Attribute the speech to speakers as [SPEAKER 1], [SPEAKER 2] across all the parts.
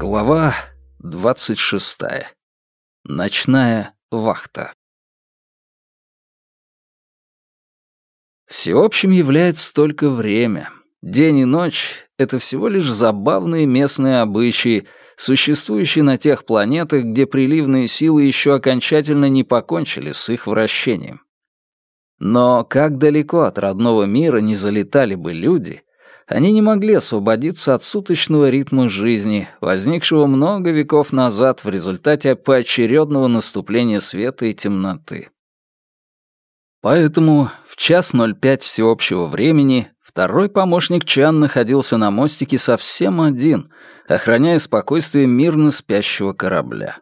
[SPEAKER 1] Глава 26. Ночная вахта. Всеобщим является только время. День и ночь — это всего лишь забавные местные обычаи, существующие на тех планетах, где приливные силы еще окончательно не покончили с их вращением. Но как далеко от родного мира не залетали бы люди — они не могли освободиться от суточного ритма жизни, возникшего много веков назад в результате поочередного наступления света и темноты. Поэтому в час 05 всеобщего времени второй помощник Чан находился на мостике совсем один, охраняя спокойствие мирно спящего корабля.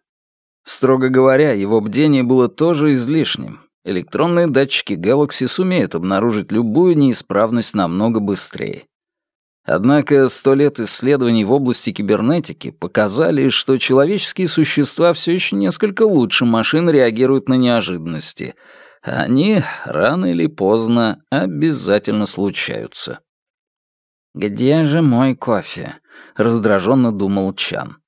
[SPEAKER 1] Строго говоря, его бдение было тоже излишним. Электронные датчики Galaxy сумеют обнаружить любую неисправность намного быстрее. Однако сто лет исследований в области кибернетики показали, что человеческие существа все еще несколько лучше машин реагируют на неожиданности. Они рано или поздно обязательно случаются. «Где же мой кофе?» — раздраженно думал Чан.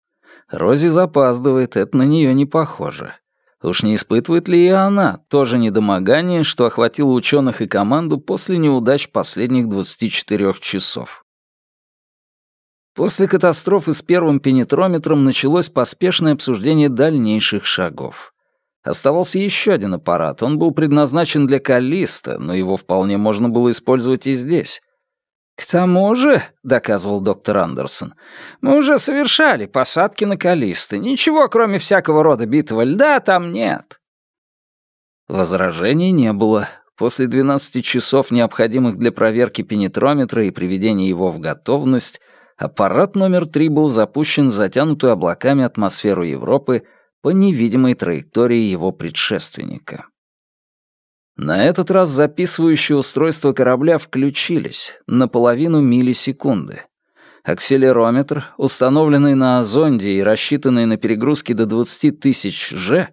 [SPEAKER 1] Рози запаздывает, это на нее не похоже. Уж не испытывает ли и она тоже недомогание, что охватило ученых и команду после неудач последних 24 часов? После катастрофы с первым пенетрометром началось поспешное обсуждение дальнейших шагов. Оставался еще один аппарат. Он был предназначен для Калиста, но его вполне можно было использовать и здесь. «К тому же», — доказывал доктор Андерсон, «мы уже совершали посадки на Калиста. Ничего, кроме всякого рода битого льда, там нет». Возражений не было. После 12 часов, необходимых для проверки пенетрометра и приведения его в готовность, аппарат номер три был запущен в затянутую облаками атмосферу Европы по невидимой траектории его предшественника. На этот раз записывающие устройства корабля включились на половину миллисекунды. Акселерометр, установленный на зонде и рассчитанный на перегрузки до 20 тысяч Ж,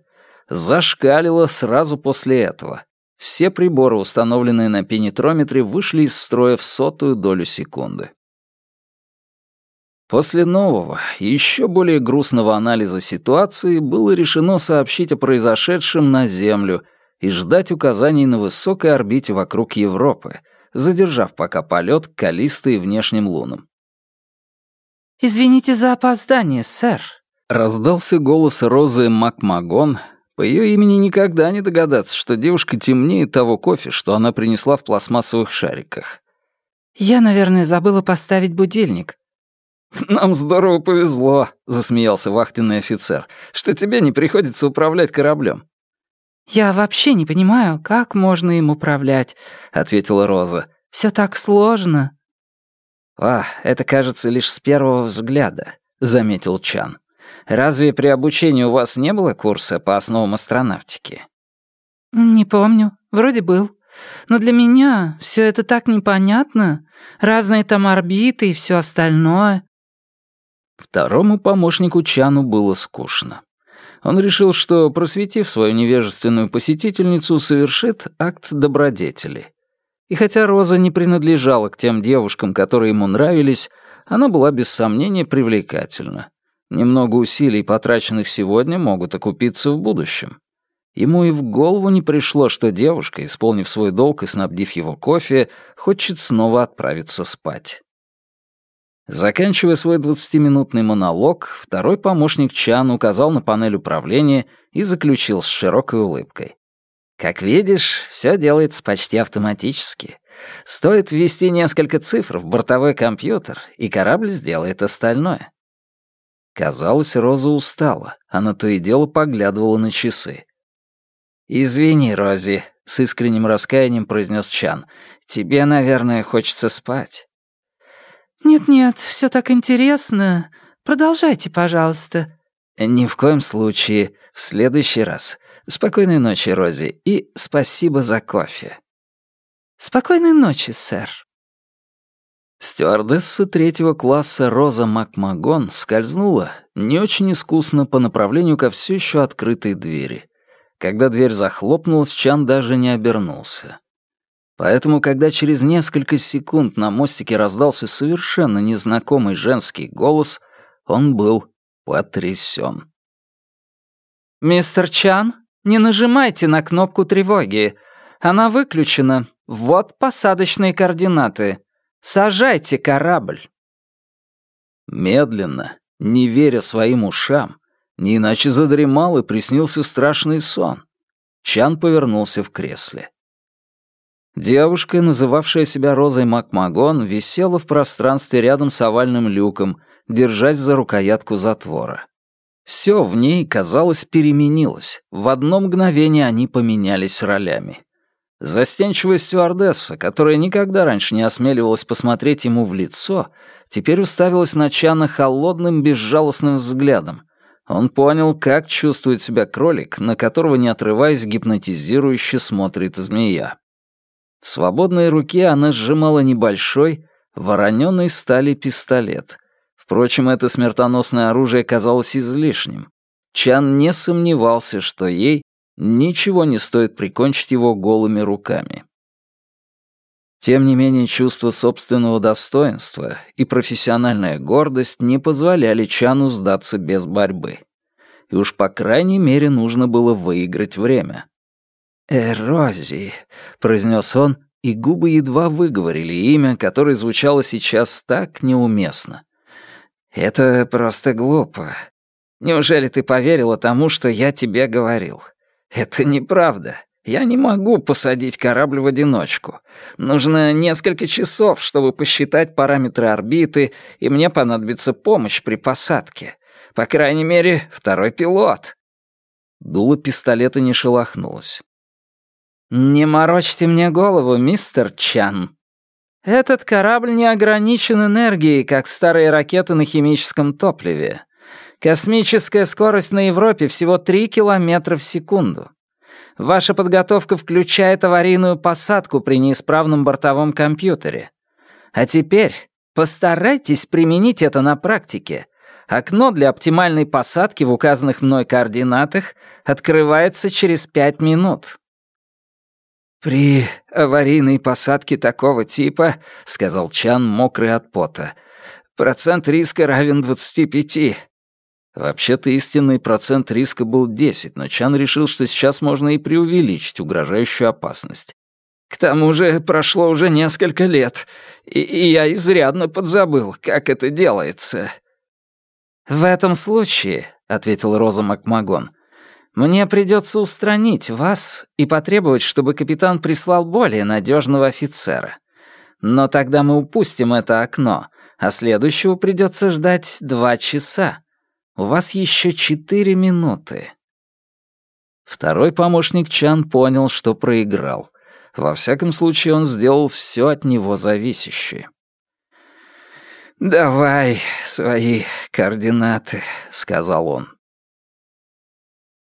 [SPEAKER 1] зашкалило сразу после этого. Все приборы, установленные на пенетрометре, вышли из строя в сотую долю секунды. После нового, еще более грустного анализа ситуации было решено сообщить о произошедшем на Землю и ждать указаний на высокой орбите вокруг Европы, задержав пока полет к Калисто и внешним лунам.
[SPEAKER 2] «Извините за опоздание, сэр», —
[SPEAKER 1] раздался голос Розы Макмагон. По ее имени никогда не догадаться, что девушка темнее того кофе, что она принесла в пластмассовых шариках.
[SPEAKER 2] «Я, наверное, забыла поставить будильник.
[SPEAKER 1] «Нам здорово повезло», — засмеялся вахтенный офицер, «что тебе не приходится управлять кораблем».
[SPEAKER 2] «Я вообще не понимаю, как можно им управлять», — ответила Роза. «Все так сложно».
[SPEAKER 1] «А, это кажется лишь с первого взгляда», — заметил Чан. «Разве при обучении у вас не было курса по основам астронавтики?»
[SPEAKER 2] «Не помню. Вроде был. Но для меня все это так непонятно. Разные там орбиты и все остальное.
[SPEAKER 1] Второму помощнику Чану было скучно. Он решил, что, просветив свою невежественную посетительницу, совершит акт добродетели. И хотя Роза не принадлежала к тем девушкам, которые ему нравились, она была без сомнения привлекательна. Немного усилий, потраченных сегодня, могут окупиться в будущем. Ему и в голову не пришло, что девушка, исполнив свой долг и снабдив его кофе, хочет снова отправиться спать. Заканчивая свой двадцатиминутный монолог, второй помощник Чан указал на панель управления и заключил с широкой улыбкой. «Как видишь, все делается почти автоматически. Стоит ввести несколько цифр в бортовой компьютер, и корабль сделает остальное». Казалось, Роза устала. Она то и дело поглядывала на часы. «Извини, Рози», — с искренним раскаянием произнес Чан. «Тебе, наверное, хочется спать».
[SPEAKER 2] «Нет-нет, все так интересно. Продолжайте, пожалуйста».
[SPEAKER 1] «Ни в коем случае. В следующий раз. Спокойной ночи, Рози, и спасибо за кофе».
[SPEAKER 2] «Спокойной ночи, сэр».
[SPEAKER 1] Стюардесса третьего класса Роза Макмагон скользнула не очень искусно по направлению ко все еще открытой двери. Когда дверь захлопнулась, Чан даже не обернулся. Поэтому, когда через несколько секунд на мостике раздался совершенно незнакомый женский голос, он был потрясен.
[SPEAKER 2] «Мистер Чан, не нажимайте на кнопку тревоги. Она выключена. Вот посадочные координаты. Сажайте корабль».
[SPEAKER 1] Медленно, не веря своим ушам, не иначе задремал и приснился страшный сон. Чан повернулся в кресле. Девушка, называвшая себя Розой Макмагон, висела в пространстве рядом с овальным люком, держась за рукоятку затвора. Все в ней, казалось, переменилось. В одно мгновение они поменялись ролями. Застенчивая стюардесса, которая никогда раньше не осмеливалась посмотреть ему в лицо, теперь уставилась на Чана холодным, безжалостным взглядом. Он понял, как чувствует себя кролик, на которого, не отрываясь, гипнотизирующе смотрит змея. В свободной руке она сжимала небольшой, вороненый стали пистолет. Впрочем, это смертоносное оружие казалось излишним. Чан не сомневался, что ей ничего не стоит прикончить его голыми руками. Тем не менее, чувство собственного достоинства и профессиональная гордость не позволяли Чану сдаться без борьбы. И уж по крайней мере нужно было выиграть время. «Эрози», — произнес он, и губы едва выговорили имя, которое звучало сейчас так неуместно. «Это просто глупо. Неужели ты поверила тому, что я тебе говорил? Это неправда. Я не могу посадить корабль в одиночку. Нужно несколько часов, чтобы посчитать параметры орбиты, и мне понадобится помощь при посадке. По крайней мере, второй пилот». Дуло пистолета не шелохнулось. «Не морочьте мне голову, мистер Чан. Этот корабль не ограничен энергией, как старые ракеты на химическом топливе. Космическая скорость на Европе всего 3 километра в секунду. Ваша подготовка включает аварийную посадку при неисправном бортовом компьютере. А теперь постарайтесь применить это на практике. Окно для оптимальной посадки в указанных мной координатах открывается через 5 минут. «При аварийной посадке такого типа, — сказал Чан, мокрый от пота, — процент риска равен 25. Вообще-то истинный процент риска был 10, но Чан решил, что сейчас можно и преувеличить угрожающую опасность. К тому же прошло уже несколько лет, и, и я изрядно подзабыл, как это делается. «В этом случае», — ответил Роза Макмагон, мне придется устранить вас и потребовать, чтобы капитан прислал более надежного офицера. Но тогда мы упустим это окно, а следующего придется ждать два часа. У вас еще четыре минуты». Второй помощник Чан понял, что проиграл. Во всяком случае, он сделал все от него зависящее. «Давай свои координаты», — сказал он.